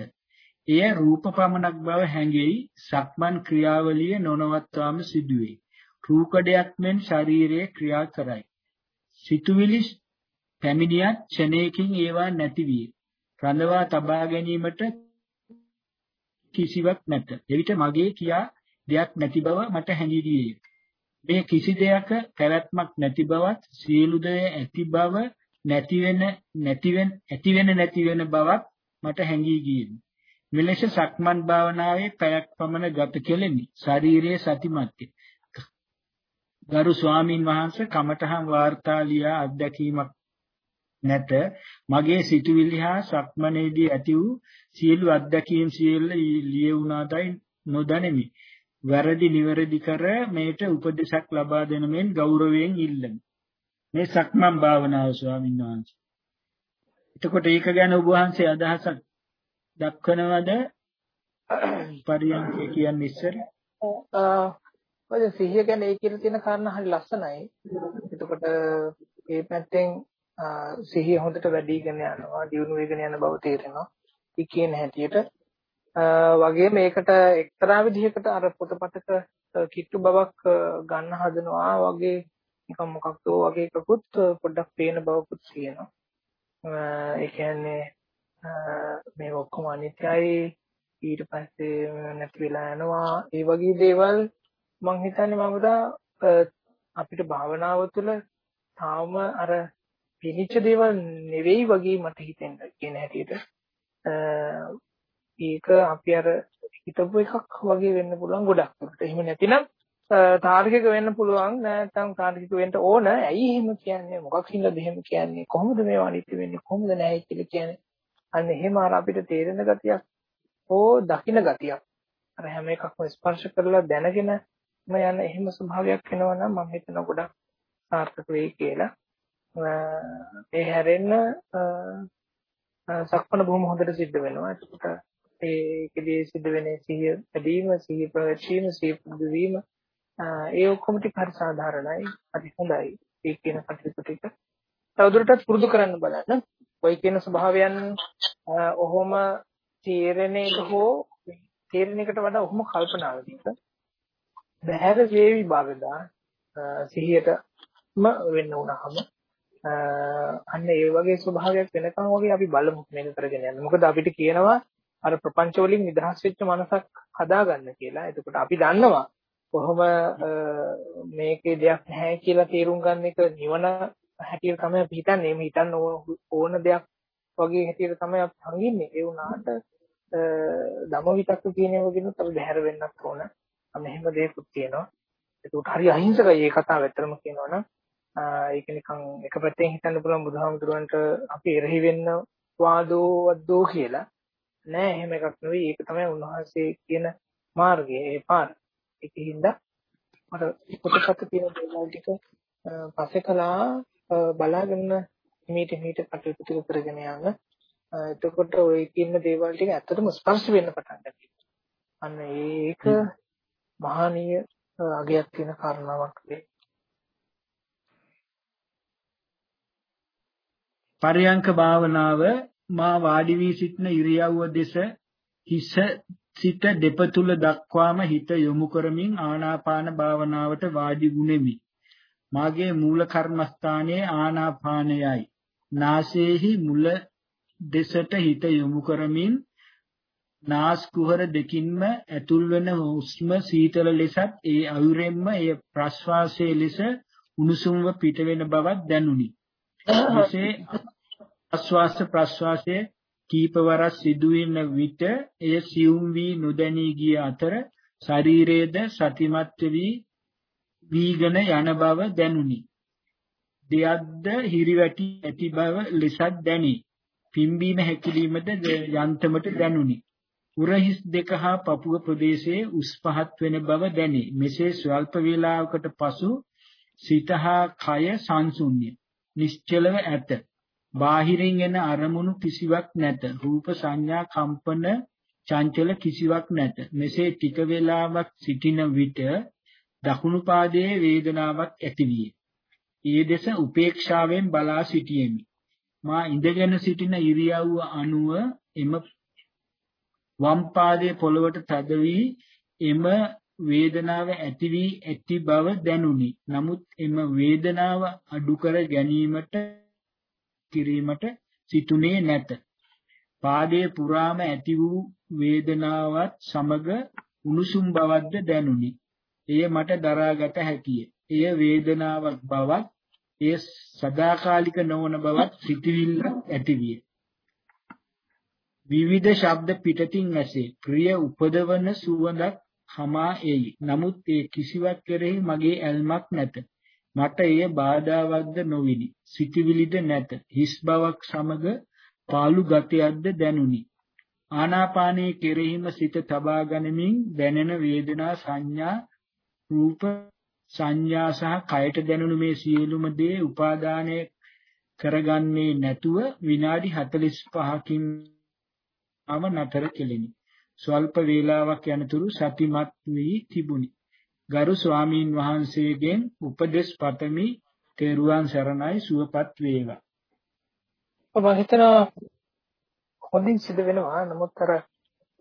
S5: එය රූප පමණක් බව හැඟෙයි සක්මන් ක්‍රියාවලිය නොනවත්වාම සිදුවේ. රූකඩයක් මෙන් ශරීරයේ ක්‍රියා කරයි. සිතුවිලි පැමිණියත් ක්ෂණයකින් ඒවා නැති විය. රඳවා තබා ගැනීමට කිසිවක් නැත. එවිට මගේ කියා දෙයක් නැති බව මට හැඟී ගියේ. මේ කිසි දෙයක පැවැත්මක් නැති බවත් සියලු දේ ඇති බව නැති වෙන නැති වෙන ඇති වෙන නැති වෙන බවක් මට හැඟී ගියේ. මෙලෙස සක්මන් භාවනාවේ පැයක් පමණ ගත කෙලෙමි. ශාරීරියේ සතිමත්ය. ගරු ස්වාමින් වහන්සේ කමඨහම් වාර්තා ලියා අත්දැකීමක් නැත. මගේ සිතුවිලි හා සක්මනේදී ඇති වූ සියලු අත්දැකීම් සියල්ල ලියුණාදයි නොදැනෙමි. වැරදි නිවැරදි කර මේට උපදෙසක් ලබා දෙන මෙන් ගෞරවයෙන් ඉල්ලමි. මේ සක්මන් භාවනාව ස්වාමීන් වහන්සේ. එතකොට ඒක ගැන ඔබ වහන්සේ අදහසක් දක්වනවද? පරියන්කේ කියන්නේ ඉස්සර?
S2: ඔය සිහිය ගැන ඒ කියලා තියෙන කාරණා හරි ලස්සනයි. එතකොට මේ පැත්තෙන් සිහිය හොඳට වැඩිගෙන යනවා, දියුණු වෙගෙන යන බව තේරෙනවා. ඒ කියන හැටියට වගේ මේකට එක්තරා විදිහකට අර පොතපතක කිට්ටු බවක් ගන්න හදනවා වගේ නිකන් මොකක්ද වගේ එකකුත් පොඩ්ඩක් පේන බවකුත් තියෙනවා. ඒ කියන්නේ මේ ඔක්කොම අනිත්‍යයි ඊට පස්සේ නැති වෙලා යනවා ඒ වගේ දේවල් මං හිතන්නේ මම අපිට භාවනාව තුළ තාම අර පිනිච්ච දේවල් නෙවෙයි වගේ මට හිතෙන්න කියන හැටියට ඒක අපි අර හිතපු එකක් වගේ වෙන්න පුළුවන් ගොඩක් දුරට. එහෙම නැතිනම් තාර්කික වෙන්න පුළුවන් නැත්නම් තාර්කික වෙන්න ඕන. ඇයි එහෙම කියන්නේ? මොකක් හින්දාද එහෙම කියන්නේ? කොහොමද මේවා අනිත්‍ය වෙන්නේ? කොහොමද නැහැ කියලා කියන්නේ? අන්න එහෙම අර අපිට තේරෙන ගතියක් හෝ දකින ගතියක්. අර හැම එකක්ම ස්පර්ශ කරලා දැනගෙන යන එහෙම ස්වභාවයක් වෙනවා නම් මම හිතනවා ගොඩක් සාර්ථක වෙයි කියලා. ඒ හැරෙන්න සක්මණ බොහොම හොඳට සිද්ධ වෙනවා. ඒකට ඒකදී සිද්ධ වෙන්නේ සිහිය වැඩිම, සිහිය ප්‍රවැත්වීම, සිහිය පුරුදු වීම. ඒ ඔක්කොම ටික හරි සාධාරණයි. හරි හොඳයි. ඒ කියන කටයුතු ටික තවදුරටත් පුරුදු කරන්න බලන්න. ඔය කියන ස්වභාවයන් ඔහොම තේරෙන එක හෝ තේරෙන එකට වඩා ඔහොම කල්පනාවකින් බහැර වේවි භාගදා සිහියටම වෙන්න උනහම අන්න ඒ වගේ ස්වභාවයක් වෙනකන් වගේ අපි බලමු මේක කරගෙන යන්න. මොකද අපිට කියනවා අර ප්‍රපංච වලින් නිදහස් වෙච්ච මනසක් හදාගන්න කියලා. එතකොට අපි දන්නවා කොහොම මේකේ දෙයක් නැහැ කියලා තේරුම් ගන්න එක නිවන හැටියට තමයි අපි හිතන්නේ. මේ හිතන්න ඕන දෙයක් වගේ හැටියට තමයි අපි හංගින්නේ. ඒ වුණාට ධම්මවිතක්ක කියන ඒවා ගැන අපි බැහැර වෙන්නත් ඕන. මෙහෙම දෙයක්ත් තියෙනවා. ඒකට හරි අහිංසකයි මේ කතාව ඇත්තම කියනවනම්. ඒක නිකන් එක පැත්තෙන් හිතන්න පුළුවන් බුදුහාමුදුරන්ට අපි එරෙහි වෙන්න වාදෝ වද්දෝ කියලා. නෑ එහෙම එකක් නෙවෙයි. ඒක තමයි උන්වහන්සේ කියන මාර්ගය. ඒ පාර. ඒකින්ද මට පොතපත තියෙන දේවල් ටික පස්සේ කළා බලාගෙන මීට මීට කටයුතු ටික කරගෙන යන්න. එතකොට ඔය කියන දේවල් ටික ඇත්තටම ස්පර්ශ වෙන්න පටන් ගන්නවා. අන්න ඒක මහානීය අගයක් තියෙන කාරණාවක් වේ.
S5: පරියංක භාවනාව මා වාඩි වී සිටින ඉරියව්ව දෙස හිස සිට දෙපතුල දක්වාම හිත යොමු කරමින් ආනාපාන භාවනාවට වාඩි වුනේමි. මාගේ මූල කර්මස්ථානයේ ආනාපානයයි. නාසයේහි මුල දෙසට හිත යොමු කරමින් නාස් කුහර දෙකින්ම ඇතුල් වෙන හුස්ම සීතල ලෙසත් ඒ අයුරෙන්ම එය ප්‍රශ්වාසයේ ලෙස උණුසුම්ව පිට වෙන බවක් දැනුනි. මෙසේ ආශ්වාස ප්‍රශ්වාසයේ කීපවරක් සිදුවෙන විට එය සියුම් වී නොදැනී ගිය අතර ශරීරයේද සතිමත් වී වීගෙන යන බව දැනුනි. දෙයක්ද හිරිවැටි ඇති බව ලෙසත් දැනි. පිම්බීම හැකිලීමද යන්තමට දැනුනි. උරහිස් දෙක හා පපුව ප්‍රදේශයේ උස් පහත් වෙන බව දැනේ. මෙසේ ස්වල්ප වේලාවකට පසු සිත හා කය සංසුන්්‍ය. නිශ්චලව ඇත. බාහිරින් එන අරමුණු කිසිවක් නැත. රූප සංඥා කම්පන චංචල කිසිවක් නැත. මෙසේ ටික වේලාවක් සිටින විට දකුණු පාදයේ වේදනාවක් ඇතිවිය. ඒ දෙස උපේක්ෂාවෙන් බලා සිටියෙමි. මා ඉඳගෙන සිටින ඉරියව්ව අනුව එම වම් පාදයේ පොළවට තද වී එම වේදනාව ඇති වී ඇති බව දැනුනි. නමුත් එම වේදනාව අඩු කර ගැනීමට කිරීමට සිටුනේ නැත. පාදයේ පුරාම ඇති වූ වේදනාවත් සමග උණුසුම් බවක්ද දැනුනි. එය මට දරාගත හැකිය. එය වේදනාවක් බවත්, එය සදාකාලික නොවන බවත් සිටිවිල්ල ඇතිවිය. විවිධ ශබ්ද පිටතින් ඇසේ. ප්‍රිය උපදවන සුවඳක් හමා එයි. නමුත් ඒ කිසිවක් කෙරෙහි මගේ ඇල්මක් නැත. මට එය බාධාවත්ද නොවිනි. සිටිවිලිද නැත. හිස් බවක් සමග පාළු ගතියක්ද දැනුනි. ආනාපානයේ කෙරෙහිම සිත තබා ගනිමින් දැනෙන වේදනා සංඥා රූප සංඥා සහ කයට දැනුණු මේ සියලුම දේ උපාදානය කරගන්නේ නැතුව විනාඩි 45කින් අම නතර කෙලිනි. ස්වල්ප වේලාවක් යනතුරු සතිමත් වී තිබුණි. ගරු ස්වාමීන් වහන්සේගෙන් උපදෙස් පතමි. තෙරුවන් සරණයි. සුවපත් වේවා.
S2: ඔබ හිතනවා හොඳින් සිදු වෙනවා. නමුත් අර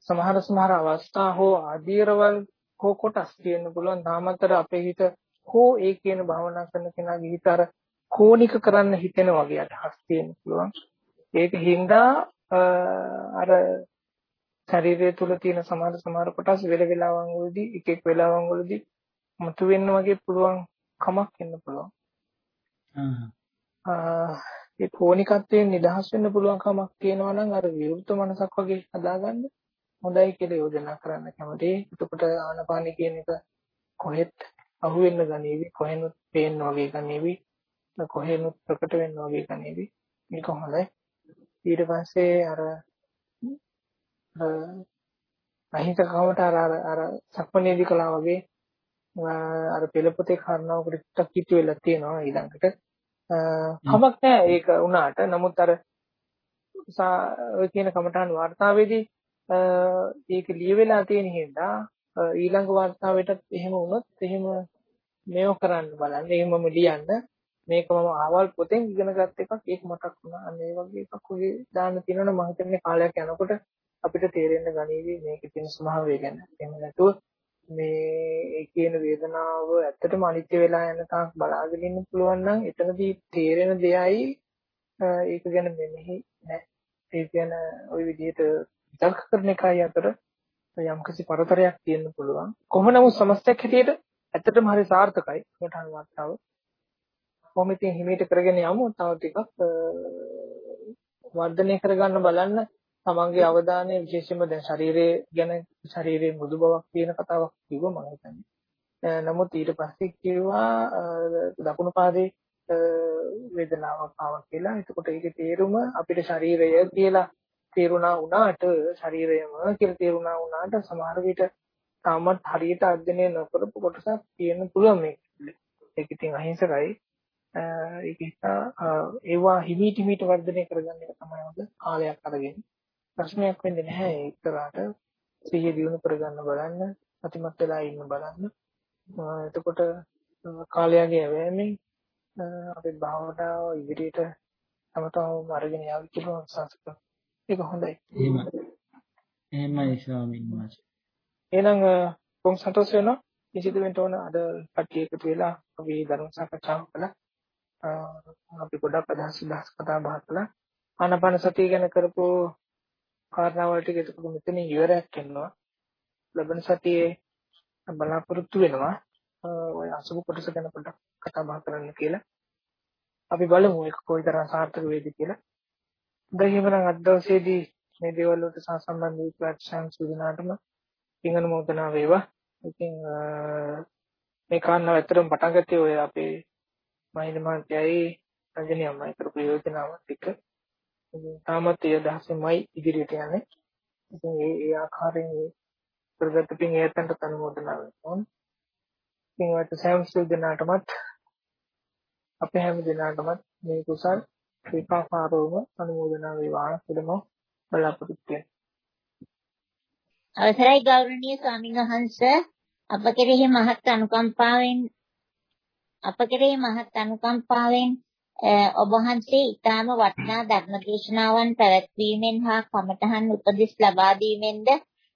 S2: සමහර සමහර අවස්ථා හෝ ආදීරවල් හෝ කොටස් කියන්න පුළුවන්. තාමතර අපේ හිත හෝ ඒ කියන භාවනා කරන කෙනාගේ හිත අර කෝනික කරන්න හිතෙන වගේ අදහස් තියෙන්න පුළුවන්. ඒක හින්දා අර ශරීරය තුල තියෙන සමහර සමහර කොටස් වෙල වෙලාවන් වලදී එක එක වෙලාවන් වලදී මතුවෙන්න වගේ පුළුවන් කමක් එන්න පුළුවන්. ඒ කෝනිකත්වයෙන් නිදහස් වෙන්න පුළුවන් කමක් තියෙනවා නම් අර විරුද්ධ මනසක් වගේ හදාගන්න හොඳයි කියලා යෝජනා කරන්න කැමතියි. එතකොට ආනපානි කියන එක කොහෙත් අහුවෙන්න ගනීවි, කොහෙනුත් පේන්න වගේ ගනීවි, කොහෙනුත් ප්‍රකට වෙන්න වගේ ගනීවි. මේක හොඳයි. ඊට පස්සේ අර අහිංසකවට අර අර අර සක්මනේදී කළා වගේ අර පෙළපොතේ කාරණාවකට ටිකක් කිට්ටු වෙලා තියෙනවා ඊළඟට. කමක් නැහැ ඒක වුණාට. නමුත් අර ඔය කියන කමඨාන් වார்த்தාවේදී ඒක ලියවිලා තියෙන හින්දා ඊළඟ වார்த்தාවටත් එහෙම වුණොත් එහෙම මේව කරන්න බලන්න. එහෙමම ලියන්න. මේක මම ආවල් පොතෙන් ඉගෙන ගත්ත එකක්. ඒක මතක් වුණා. අන්න ඒ වගේ එකක් ඔහි දාන්න තියෙනවනේ මම හිතන්නේ කාලයක් යනකොට අපිට තේරෙන්න ගනීවි මේකේ තියෙන ස්වභාවය ගැන. එහෙම නැතුව මේ කියන වේදනාව ඇත්තටම අනිත්‍ය වෙලා යන තාක් බලාගෙන ඉන්න පුළුවන් නම් එතනදී තේරෙන දෙයයි ඒක ගැන මෙනෙහි නැහැ. ඒ කියන ওই විදිහට විතර්ක කරන එකයි අතර යම්කිසි පරතරයක් තියෙන්න පුළුවන්. කොහොම නමුත් සමස්තයක් හැටියට ඇත්තටම හරි සාර්ථකයි කොටහන් වාර්තාව. කොහොම ඉතින් හිමීට කරගෙන යමු තව ටිකක් වර්ධනය කරගන්න බලන්න තමන්ගේ අවධානය විශේෂයෙන්ම දැන් ශරීරයේ ගැන ශරීරයේ මෘදු බවක් තියෙන කතාවක් කිව්වා මම හිතන්නේ. නමුත් ඊට පස්සේ කිව්වා දකුණු පාදයේ වේදනාවක් ආවා කියලා. එතකොට ඒකේ තේරුම අපිට ශරීරය කියලා තේරුණා වුණාට ශරීරයම කියලා තේරුණා වුණාට සමහර විට තාමත් හරියට අධ්‍යයනය නොකරපු කොටසක් තියෙන්න පුළුවන් මේක. ඒක ඉතින් අහිංසකයි. ඒක නිසා ඒවා හිමීට හිමීට වර්ධනය කරගන්න එක තමයි හොඳ කාලයක් අරගෙන. ප්‍රශ්නයක් වෙන්නේ නැහැ ඒතරාට සිහිය දියුණු කරගන්න බලන්න, අතිමත් වෙලා ඉන්න බලන්න. එතකොට කාලයගේ වැයමින් අපේ භාවනාව ඉදිරියට තම තවම අරගෙන යාවි කියලා සංස්කෘතිය ඒක හොඳයි.
S5: එහෙමයි. එහෙමයි ස්වාමීන් වහන්සේ.
S2: එහෙනම් කොම් සතුටු වෙනවා. වෙන්න ඕන අද කට්ටිය එකතු වෙලා අපි ධර්ම සාකච්ඡාවක් කළා. අපි ගොඩක් අදහස් අදහස් කතා බහ කළා. ආනාපාන සතිය ගැන කරපු කාරණාවල් ටික එතකොට මෙතනින් ඉවරයක් වෙනවා. ලබන සතියේ බලාපොරොත්තු වෙනවා. ඔය අසුබ කොටස ගැන පොඩ්ඩක් කතා බහ කරන්න කියලා. අපි බලමු ඒක කොයිතරම් සාර්ථක වේද කියලා. දැන් එහෙමනම් අද දවසේදී මේ දේවල් වලට සම්බන්ධ වූ ප්‍රාක්ෂණ සුදුනාටම පින් අනුමೋದනා වේවා. ඉතින් මේ කාරණාව ඇත්තටම පටන් ගත්තේ ඔය අපේ මහින්ද මහත්තයයි රජිනී අම්මයි කරපු යෝජනාවත් එක්ක. ඉතින් තාමත් ඒ අදහසෙමයි ඉදිරියට යන්නේ. ඉතින් ඒ ඒ ආකාරයෙන් කරගත්ත පින් ඒතන්ට අනුමೋದනා වෙනවා. ඉතින් වට සෑම සුදුනාටමත් අපේ හැම දිනකටමත් මේ කුසල් විපාකාරෝම අනුමෝදනා වේවා කියලා බලාපොරොත්තු වෙනවා.
S4: අවසරයි ගෞරවනීය ස්වාමීන් වහන්සේ අප කෙරෙහි මහත් අනුකම්පාවෙන් අප කෙරෙහි මහත් අනුකම්පාවෙන් ඔබ වහන්සේ ඊටාම වටිනා ධර්ම දේශනාවන් පැවැත්වීමෙන් හා කමඨහන් උපදෙස් ලබා දීමෙන්ද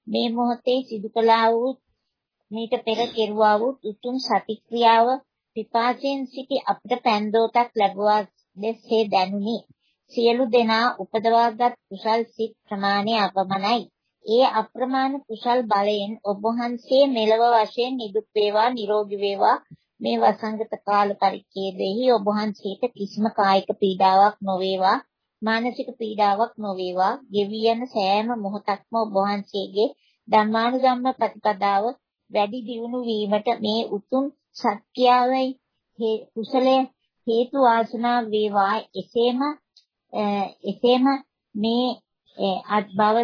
S4: මේ මොහොතේ සිදු කළා වූ මීට පෙර කෙරුවා වූ උතුම් සතික්‍රියාව පිපාසයෙන් සිටි අපට පෑන්දෝතක් ලැබුවා දැසේ දැනුනි. සියලු දෙනා උපදවාගත් කුසල් සිත් ප්‍රමාණය අපමණයි. ඒ අප්‍රමාණ කුසල් බලයෙන් ඔබ වහන්සේ මෙලව වශයෙන් නිදුක් වේවා නිරෝගී වේවා මේ වසංගත කාල පරිච්ඡේදයේ ඔබ වහන්සේට කිසිම කායික පීඩාවක් නොවේවා මානසික පීඩාවක් නොවේවා ගෙවි යන සෑම මොහොතක්ම ඔබ වහන්සේගේ ධර්මානුධම්ම ප්‍රතිපදාව වැඩි දියුණු වීමට මේ උතුම් සත්‍යයයි කුසලයේ හේතු වාසනා වේවා. එසේම එසේම මේ අත්භව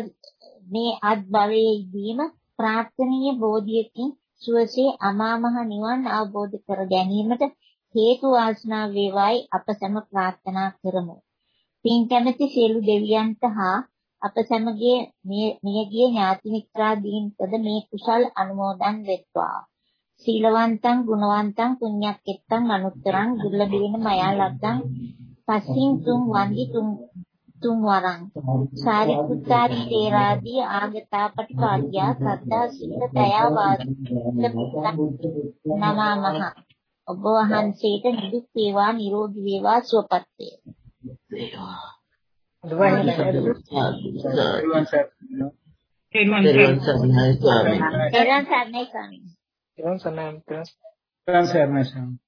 S4: මේ අත්භවයේදීම ප්‍රාර්ථනීය බෝධියකින් සුවසේ අමා මහ නිවන් අවබෝධ කර ගැනීමට හේතු වාසනා වේවායි අප සැම ප්‍රාර්ථනා කරමු. පින් කැමැති සියලු දෙවියන්ට හා අප සැමගේ මියගිය ඥාති මිත්‍රාදීන්ටද මේ කුසල් අනුමෝදන් වෙත්වා. සීලවන්තං ගුණවන්තං පුඤ්ඤක්කෙත්තං අනුත්තරං දුර්ලභේන මයා ලබ්ධං පස්සින් තුන් වන්දි තුන් තුන් වරං සාරිපුත්තාරි තේරාදී ආගතාපටිපාටියා සද්දා සීල දයා වාද නමමහ ඔබ වහන්සේට නිදුක් වේවා නිරෝගී වේවා සුවපත් වේවා
S5: එරුවන් සරණයි.
S1: පෙරවන් සරණයි